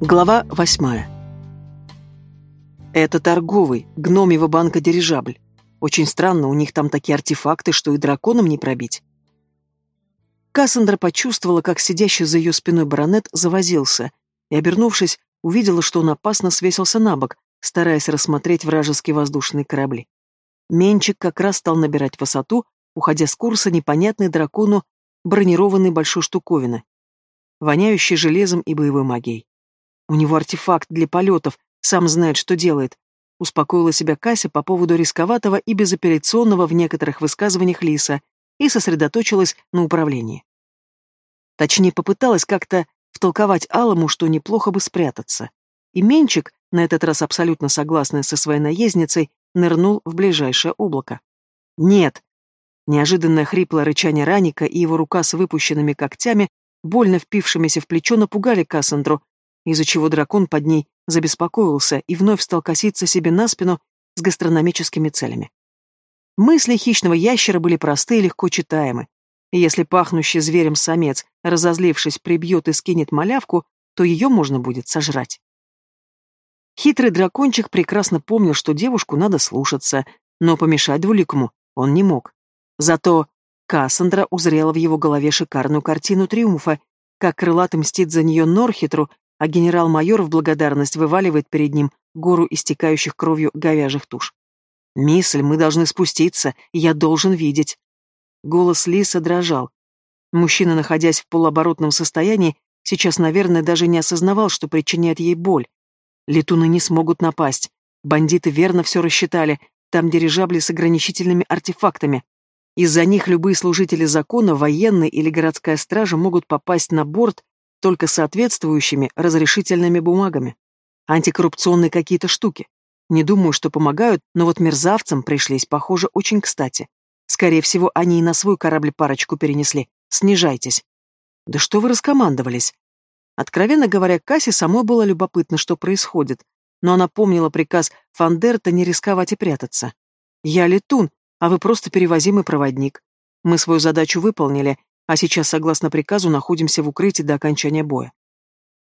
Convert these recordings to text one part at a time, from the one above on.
Глава восьмая. Это торговый, гномьего банка дирижабль. Очень странно, у них там такие артефакты, что и драконом не пробить. Кассандра почувствовала, как сидящий за ее спиной баронет завозился, и, обернувшись, увидела, что он опасно свесился на бок, стараясь рассмотреть вражеские воздушные корабли. Менчик как раз стал набирать высоту, уходя с курса непонятной дракону бронированной большой штуковины, воняющей железом и боевой магией. У него артефакт для полетов, сам знает, что делает. Успокоила себя Кася по поводу рисковатого и безапелляционного в некоторых высказываниях Лиса и сосредоточилась на управлении. Точнее, попыталась как-то втолковать Алому, что неплохо бы спрятаться. И Менчик, на этот раз абсолютно согласный со своей наездницей, нырнул в ближайшее облако. «Нет!» Неожиданное хриплое рычание Раника и его рука с выпущенными когтями, больно впившимися в плечо, напугали Кассандру, из-за чего дракон под ней забеспокоился и вновь стал коситься себе на спину с гастрономическими целями. Мысли хищного ящера были просты и легко читаемы. Если пахнущий зверем самец, разозлившись, прибьет и скинет малявку, то ее можно будет сожрать. Хитрый дракончик прекрасно помнил, что девушку надо слушаться, но помешать двуликому он не мог. Зато Кассандра узрела в его голове шикарную картину триумфа, как крылатый мстит за нее Норхитру, а генерал-майор в благодарность вываливает перед ним гору истекающих кровью говяжьих туш. «Мисль, мы должны спуститься, я должен видеть». Голос Лиса дрожал. Мужчина, находясь в полуоборотном состоянии, сейчас, наверное, даже не осознавал, что причиняет ей боль. Летуны не смогут напасть. Бандиты верно все рассчитали, там дирижабли с ограничительными артефактами. Из-за них любые служители закона, военные или городская стража могут попасть на борт только соответствующими разрешительными бумагами. Антикоррупционные какие-то штуки. Не думаю, что помогают, но вот мерзавцам пришлись, похоже, очень кстати. Скорее всего, они и на свой корабль парочку перенесли. Снижайтесь. Да что вы раскомандовались? Откровенно говоря, Кассе самой было любопытно, что происходит, но она помнила приказ Фандерта не рисковать и прятаться. «Я летун, а вы просто перевозимый проводник. Мы свою задачу выполнили, а сейчас, согласно приказу, находимся в укрытии до окончания боя.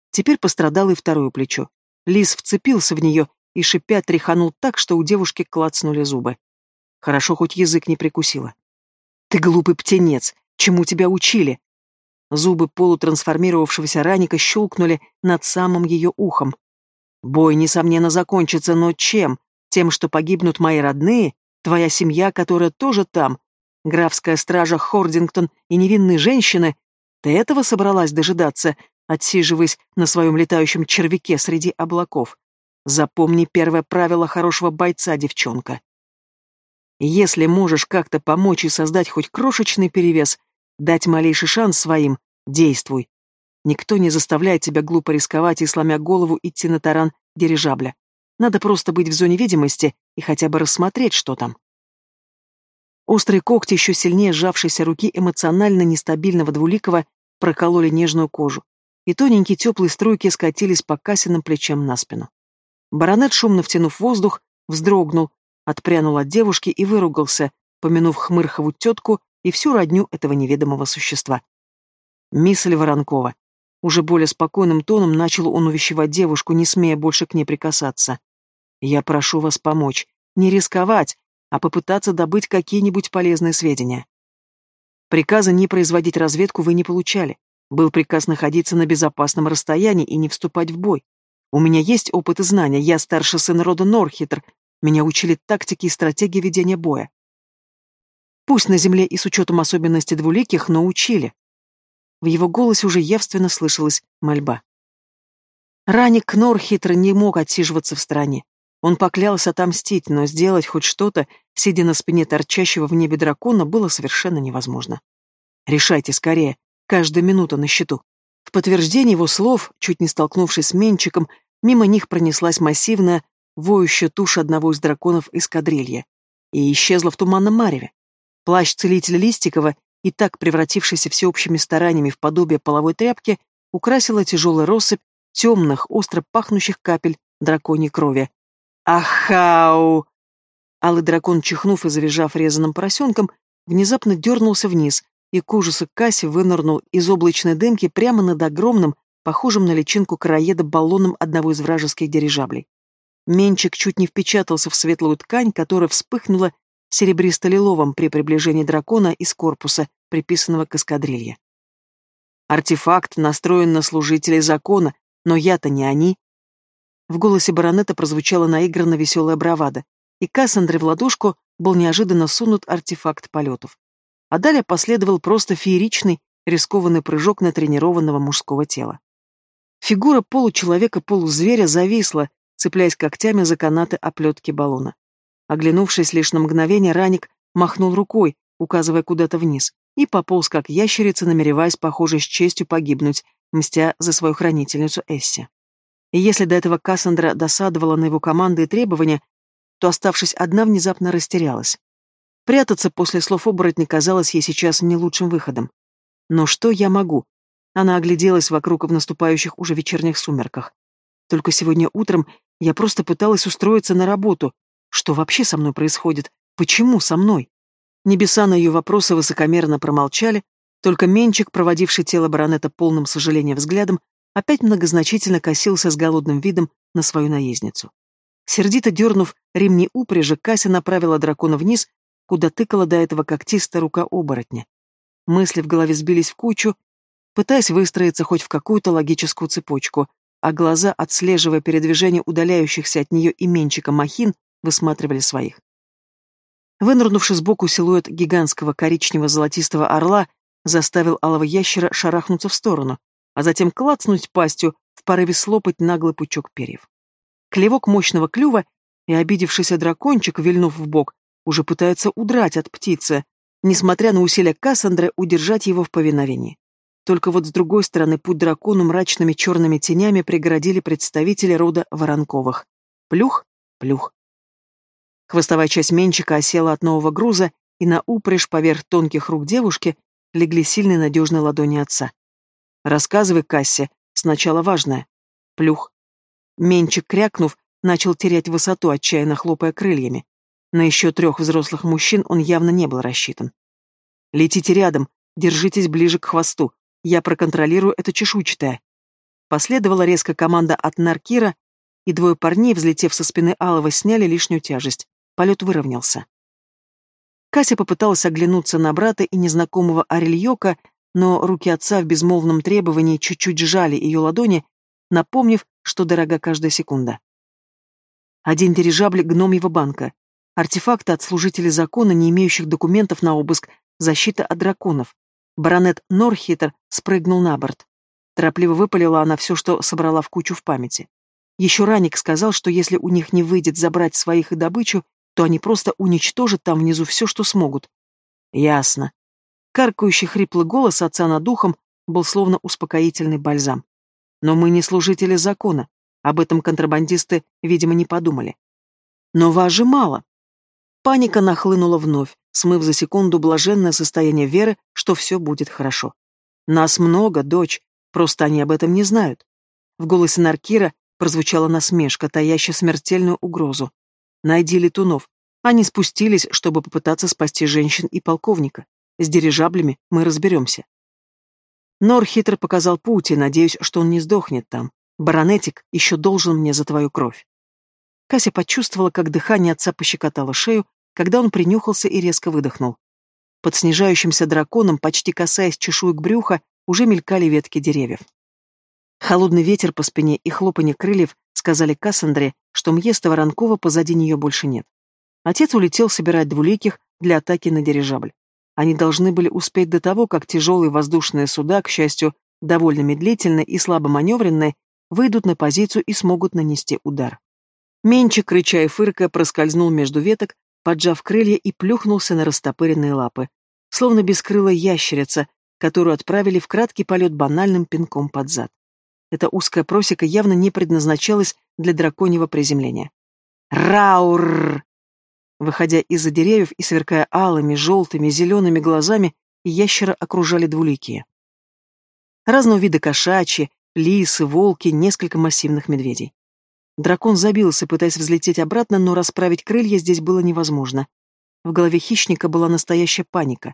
Теперь пострадало и второе плечо. Лис вцепился в нее и, шипя, тряханул так, что у девушки клацнули зубы. Хорошо, хоть язык не прикусила. «Ты глупый птенец! Чему тебя учили?» Зубы полутрансформировавшегося раника щелкнули над самым ее ухом. «Бой, несомненно, закончится, но чем? Тем, что погибнут мои родные, твоя семья, которая тоже там, графская стража Хордингтон и невинные женщины, ты этого собралась дожидаться, отсиживаясь на своем летающем червяке среди облаков? Запомни первое правило хорошего бойца, девчонка. Если можешь как-то помочь и создать хоть крошечный перевес, дать малейший шанс своим, действуй. Никто не заставляет тебя глупо рисковать и, сломя голову, идти на таран дирижабля. Надо просто быть в зоне видимости и хотя бы рассмотреть, что там. Острые когти, еще сильнее сжавшейся руки эмоционально нестабильного двуликого, прокололи нежную кожу, и тоненькие теплые струйки скатились по касиным плечам на спину. Баронет, шумно втянув воздух, вздрогнул, отпрянул от девушки и выругался, помянув хмырхову тетку и всю родню этого неведомого существа. «Мисс Воронкова». Уже более спокойным тоном начал он увещевать девушку, не смея больше к ней прикасаться. «Я прошу вас помочь. Не рисковать, а попытаться добыть какие-нибудь полезные сведения. Приказа не производить разведку вы не получали. Был приказ находиться на безопасном расстоянии и не вступать в бой. У меня есть опыт и знания, я старший сын рода Норхитр, меня учили тактике и стратегии ведения боя. Пусть на земле и с учетом особенностей двуликих, но учили. В его голосе уже явственно слышалась мольба. Раник Норхитр не мог отсиживаться в стороне. Он поклялся отомстить, но сделать хоть что-то, сидя на спине торчащего в небе дракона, было совершенно невозможно. «Решайте скорее, каждая минута на счету». В подтверждение его слов, чуть не столкнувшись с Менчиком, мимо них пронеслась массивная, воющая туша одного из драконов эскадрилья и исчезла в туманном мареве. Плащ целителя Листикова, и так превратившийся всеобщими стараниями в подобие половой тряпки, украсила тяжелая россыпь темных, остро пахнущих капель драконьей крови, Ахау! Алый дракон, чихнув и завизжав резаным поросенком, внезапно дернулся вниз, и к ужасу Касси вынырнул из облачной дымки прямо над огромным, похожим на личинку караеда баллоном одного из вражеских дирижаблей. Менчик чуть не впечатался в светлую ткань, которая вспыхнула серебристо-лиловым при приближении дракона из корпуса, приписанного к эскадрилье. Артефакт настроен на служителей закона, но я-то не они. В голосе баронета прозвучала наигранно веселая бравада, и Кассандре в ладошку был неожиданно сунут артефакт полетов. А далее последовал просто фееричный, рискованный прыжок натренированного мужского тела. Фигура получеловека-полузверя зависла, цепляясь когтями за канаты оплетки баллона. Оглянувшись лишь на мгновение, Раник махнул рукой, указывая куда-то вниз, и пополз как ящерица, намереваясь, похоже, с честью погибнуть, мстя за свою хранительницу Эсси. И если до этого Кассандра досадовала на его команды и требования, то, оставшись одна, внезапно растерялась. Прятаться после слов оборотня казалось ей сейчас не лучшим выходом. Но что я могу? Она огляделась вокруг в наступающих уже вечерних сумерках. Только сегодня утром я просто пыталась устроиться на работу. Что вообще со мной происходит? Почему со мной? Небеса на ее вопросы высокомерно промолчали, только Менчик, проводивший тело баронета полным сожаления взглядом, опять многозначительно косился с голодным видом на свою наездницу. Сердито дернув ремни упряжи, Кася направила дракона вниз, куда тыкала до этого когтистая рука оборотня. Мысли в голове сбились в кучу, пытаясь выстроиться хоть в какую-то логическую цепочку, а глаза, отслеживая передвижение удаляющихся от нее именчика махин, высматривали своих. Вынырнувший сбоку силуэт гигантского коричнево-золотистого орла заставил алого ящера шарахнуться в сторону, а затем клацнуть пастью в порыве слопать наглый пучок перьев. Клевок мощного клюва и обидевшийся дракончик, вильнув в бок, уже пытается удрать от птицы, несмотря на усилия Кассандры удержать его в повиновении. Только вот с другой стороны путь дракону мрачными черными тенями преградили представители рода Воронковых. Плюх, плюх. Хвостовая часть менчика осела от нового груза, и на упряжь поверх тонких рук девушки легли сильные надежные ладони отца. «Рассказывай, Кассе, сначала важное». Плюх. Менчик, крякнув, начал терять высоту, отчаянно хлопая крыльями. На еще трех взрослых мужчин он явно не был рассчитан. «Летите рядом, держитесь ближе к хвосту, я проконтролирую это чешуйчатое». Последовала резко команда от Наркира, и двое парней, взлетев со спины Алова, сняли лишнюю тяжесть. Полет выровнялся. Кася попыталась оглянуться на брата и незнакомого Арельёка, но руки отца в безмолвном требовании чуть-чуть сжали ее ладони, напомнив, что дорога каждая секунда. Один дирижабль гномьего банка. Артефакты от служителей закона, не имеющих документов на обыск, защита от драконов. Баронет Норхитер спрыгнул на борт. Торопливо выпалила она все, что собрала в кучу в памяти. Еще Раник сказал, что если у них не выйдет забрать своих и добычу, то они просто уничтожат там внизу все, что смогут. Ясно. Каркающий хриплый голос отца над духом был словно успокоительный бальзам. Но мы не служители закона. Об этом контрабандисты, видимо, не подумали. Но вас же мало. Паника нахлынула вновь, смыв за секунду блаженное состояние веры, что все будет хорошо. Нас много, дочь, просто они об этом не знают. В голосе Наркира прозвучала насмешка, таящая смертельную угрозу. Найди летунов. Они спустились, чтобы попытаться спасти женщин и полковника. С дирижаблями мы разберемся. Нор хитро показал путь, и надеюсь, что он не сдохнет там. Баронетик еще должен мне за твою кровь. Кася почувствовала, как дыхание отца пощекотало шею, когда он принюхался и резко выдохнул. Под снижающимся драконом, почти касаясь чешуек брюха, уже мелькали ветки деревьев. Холодный ветер по спине и хлопанье крыльев сказали Кассандре, что Мьеста Воронкова позади нее больше нет. Отец улетел собирать двуликих для атаки на дирижабль. Они должны были успеть до того, как тяжелые воздушные суда, к счастью, довольно медлительные и слабо маневренные, выйдут на позицию и смогут нанести удар. Менчик, рыча и фыркая, проскользнул между веток, поджав крылья и плюхнулся на растопыренные лапы, словно бескрылая ящерица, которую отправили в краткий полет банальным пинком под зад. Эта узкая просека явно не предназначалась для драконьего приземления. «Раур!» Выходя из-за деревьев и сверкая алыми, желтыми, зелеными глазами, ящера окружали двуликие. Разного вида кошачьи, лисы, волки, несколько массивных медведей. Дракон забился, пытаясь взлететь обратно, но расправить крылья здесь было невозможно. В голове хищника была настоящая паника.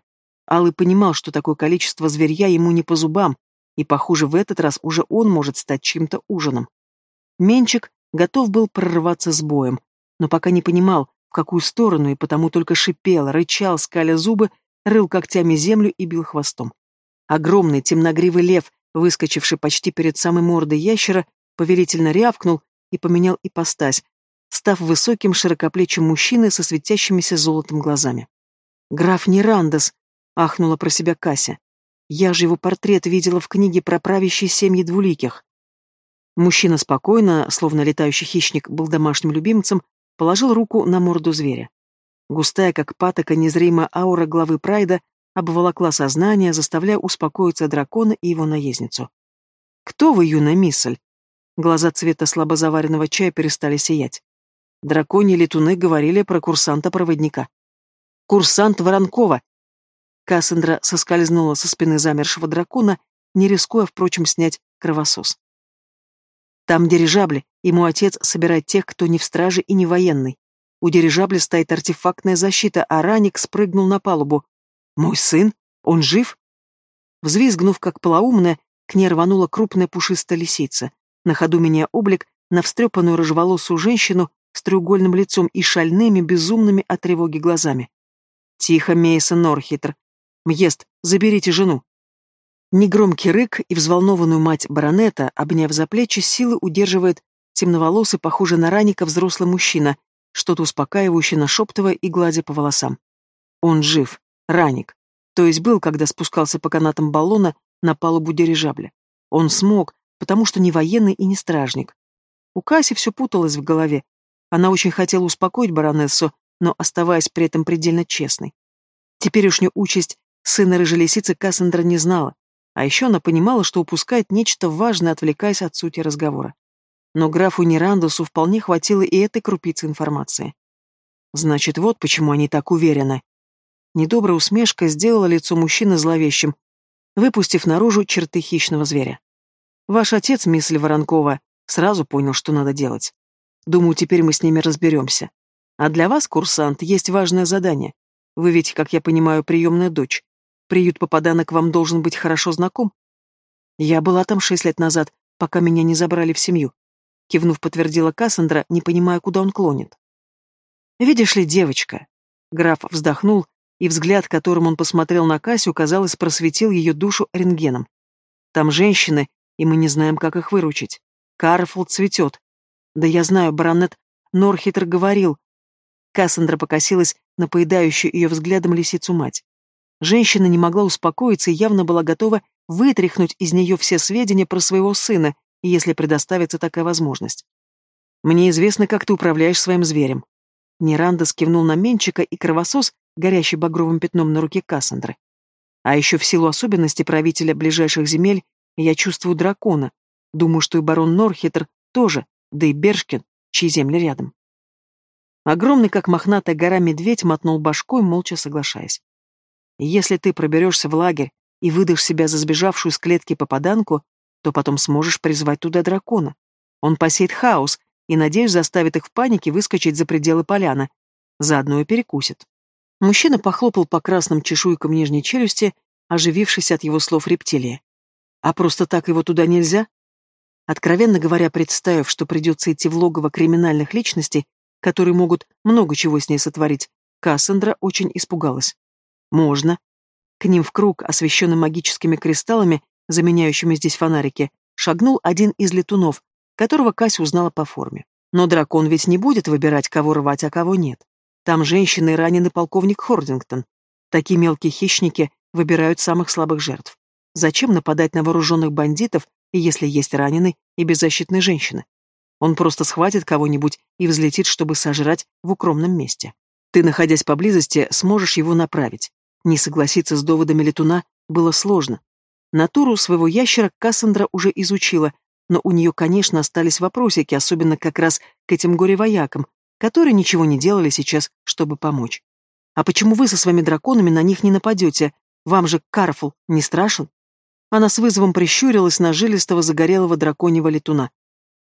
Алый понимал, что такое количество зверья ему не по зубам, и, похоже, в этот раз уже он может стать чьим-то ужином. Менчик готов был прорываться с боем, но пока не понимал, в какую сторону, и потому только шипел, рычал, скаля зубы, рыл когтями землю и бил хвостом. Огромный темногривый лев, выскочивший почти перед самой мордой ящера, повелительно рявкнул и поменял ипостась, став высоким широкоплечим мужчиной со светящимися золотом глазами. «Граф Нерандес!» — ахнула про себя Кася. «Я же его портрет видела в книге про правящие семьи двуликих». Мужчина спокойно, словно летающий хищник, был домашним любимцем, положил руку на морду зверя. Густая, как патока, незримая аура главы Прайда обволокла сознание, заставляя успокоиться дракона и его наездницу. «Кто вы, юная миссель?» Глаза цвета слабозаваренного чая перестали сиять. Драконьи летуны говорили про курсанта-проводника. «Курсант Воронкова!» Кассандра соскользнула со спины замершего дракона, не рискуя, впрочем, снять кровосос. «Там дирижабли, и мой отец собирает тех, кто не в страже и не военный. У дирижабля стоит артефактная защита, а Раник спрыгнул на палубу. «Мой сын? Он жив?» Взвизгнув, как полоумная, к ней рванула крупная пушистая лисица, на ходу меняя облик на встрепанную рыжеволосую женщину с треугольным лицом и шальными, безумными от тревоги глазами. «Тихо, Мейсон Норхитр. Мьест, заберите жену». Негромкий рык и взволнованную мать баронета, обняв за плечи, силы удерживает темноволосый, похожий на раника взрослый мужчина, что-то успокаивающе нашептывая и гладя по волосам. Он жив, раник. То есть был, когда спускался по канатам баллона на палубу дирижабля. Он смог, потому что не военный и не стражник. У Касси все путалось в голове. Она очень хотела успокоить баронессу, но оставаясь при этом предельно честной. Теперешнюю участь сына рыжей лисицы Кассандра не знала, а еще она понимала, что упускает нечто важное, отвлекаясь от сути разговора. Но графу Нерандусу вполне хватило и этой крупицы информации. Значит, вот почему они так уверены. Недобрая усмешка сделала лицо мужчины зловещим, выпустив наружу черты хищного зверя. Ваш отец, мисс Воронкова, сразу понял, что надо делать. Думаю, теперь мы с ними разберемся. А для вас, курсант, есть важное задание. Вы ведь, как я понимаю, приемная дочь. Приют попаданок вам должен быть хорошо знаком. Я была там шесть лет назад, пока меня не забрали в семью. Кивнув, подтвердила Кассандра, не понимая, куда он клонит. «Видишь ли, девочка...» Граф вздохнул, и взгляд, которым он посмотрел на Кассию, казалось, просветил ее душу рентгеном. «Там женщины, и мы не знаем, как их выручить. Карфул цветет. Да я знаю, баронет Норхитер говорил...» Кассандра покосилась на поедающую ее взглядом лисицу мать. Женщина не могла успокоиться и явно была готова вытряхнуть из нее все сведения про своего сына, если предоставится такая возможность. Мне известно, как ты управляешь своим зверем. Неранда скивнул на Менчика и кровосос, горящий багровым пятном на руке Кассандры. А еще в силу особенностей правителя ближайших земель я чувствую дракона. Думаю, что и барон Норхитер тоже, да и Бершкин, чьи земли рядом. Огромный, как мохнатая гора, медведь мотнул башкой, молча соглашаясь. Если ты проберешься в лагерь и выдашь себя за сбежавшую из клетки попаданку, то потом сможешь призвать туда дракона. Он посеет хаос и, надеюсь, заставит их в панике выскочить за пределы поляны. Заодно и перекусит. Мужчина похлопал по красным чешуйкам нижней челюсти, оживившись от его слов рептилии. А просто так его туда нельзя? Откровенно говоря, представив, что придется идти в логово криминальных личностей, которые могут много чего с ней сотворить, Кассандра очень испугалась. Можно. К ним в круг, освещенный магическими кристаллами, заменяющими здесь фонарики, шагнул один из летунов, которого Кася узнала по форме. Но дракон ведь не будет выбирать, кого рвать, а кого нет. Там женщины и раненый полковник Хордингтон. Такие мелкие хищники выбирают самых слабых жертв. Зачем нападать на вооруженных бандитов, если есть раненый и беззащитные женщины? Он просто схватит кого-нибудь и взлетит, чтобы сожрать в укромном месте. Ты, находясь поблизости, сможешь его направить. Не согласиться с доводами летуна было сложно, Натуру своего ящера Кассандра уже изучила, но у нее, конечно, остались вопросики, особенно как раз к этим горе-воякам, которые ничего не делали сейчас, чтобы помочь. «А почему вы со своими драконами на них не нападете? Вам же Карфул не страшен?» Она с вызовом прищурилась на жилистого загорелого драконьего летуна.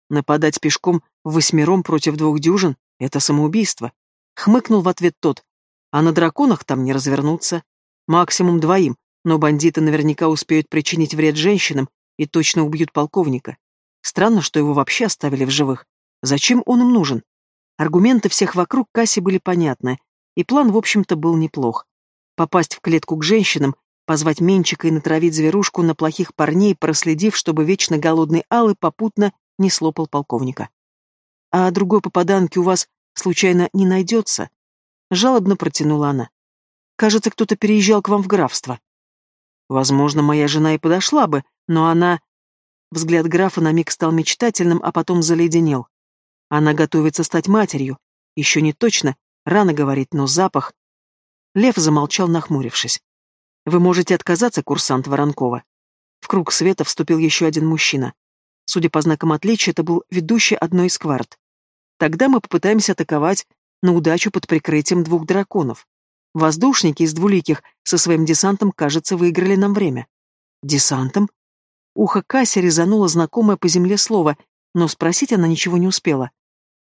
«Нападать пешком восьмером против двух дюжин — это самоубийство», — хмыкнул в ответ тот. «А на драконах там не развернуться. Максимум двоим, но бандиты наверняка успеют причинить вред женщинам и точно убьют полковника. Странно, что его вообще оставили в живых. Зачем он им нужен? Аргументы всех вокруг Касси были понятны, и план, в общем-то, был неплох. Попасть в клетку к женщинам, позвать Менчика и натравить зверушку на плохих парней, проследив, чтобы вечно голодный Алый попутно не слопал полковника. «А другой попаданки у вас, случайно, не найдется?» Жалобно протянула она. «Кажется, кто-то переезжал к вам в графство». «Возможно, моя жена и подошла бы, но она...» Взгляд графа на миг стал мечтательным, а потом заледенел. Она готовится стать матерью. Еще не точно, рано говорить, но запах... Лев замолчал, нахмурившись. «Вы можете отказаться, курсант Воронкова». В круг света вступил еще один мужчина. Судя по знакам отличия, это был ведущий одной из кварт. Тогда мы попытаемся атаковать на удачу под прикрытием двух драконов. Воздушники из двуликих со своим десантом, кажется, выиграли нам время. Десантом? Ухо Касси резануло знакомое по земле слово, но спросить она ничего не успела.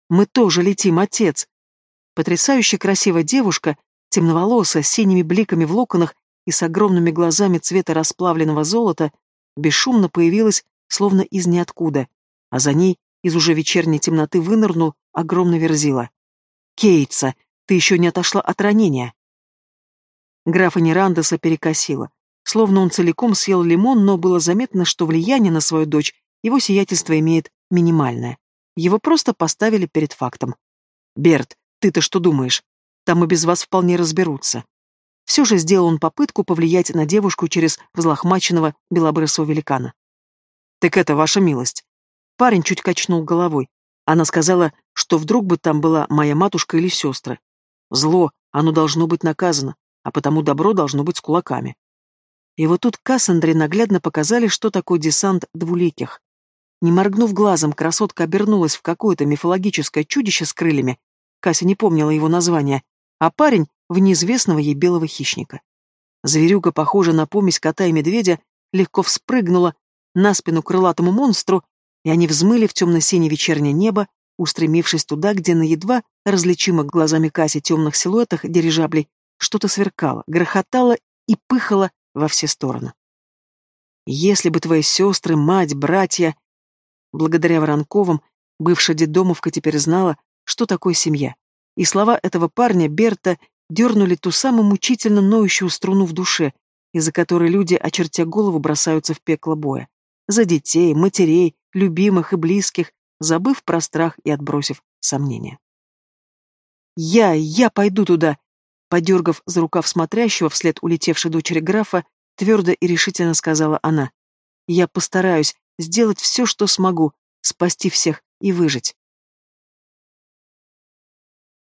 «Мы тоже летим, отец!» Потрясающе красивая девушка, темноволосая, с синими бликами в локонах и с огромными глазами цвета расплавленного золота, бесшумно появилась, словно из ниоткуда, а за ней из уже вечерней темноты вынырнул огромный верзила. «Кейтса, ты еще не отошла от ранения!» Графа Нерандеса перекосила. Словно он целиком съел лимон, но было заметно, что влияние на свою дочь его сиятельство имеет минимальное. Его просто поставили перед фактом. «Берт, ты-то что думаешь? Там и без вас вполне разберутся». Все же сделал он попытку повлиять на девушку через взлохмаченного белобрысого великана. «Так это ваша милость». Парень чуть качнул головой. Она сказала, что вдруг бы там была моя матушка или сестры. Зло, оно должно быть наказано, а потому добро должно быть с кулаками. И вот тут Кассандре наглядно показали, что такое десант двуликих. Не моргнув глазом, красотка обернулась в какое-то мифологическое чудище с крыльями. Кася не помнила его название, а парень — в неизвестного ей белого хищника. Зверюга, похожа на помесь кота и медведя, легко вспрыгнула на спину крылатому монстру, и они взмыли в темно-синее вечернее небо, устремившись туда, где на едва различимых глазами Каси темных силуэтах дирижаблей что-то сверкало, грохотало и пыхало во все стороны. Если бы твои сестры, мать, братья Благодаря Воронковым бывшая детдомовка теперь знала, что такое семья. И слова этого парня Берта дернули ту самую мучительно ноющую струну в душе, из-за которой люди, очертя голову, бросаются в пекло боя. За детей, матерей, любимых и близких, забыв про страх и отбросив сомнения. «Я, я пойду туда!» Подергав за рукав смотрящего вслед улетевшей дочери графа, твердо и решительно сказала она. «Я постараюсь, сделать все, что смогу, спасти всех и выжить.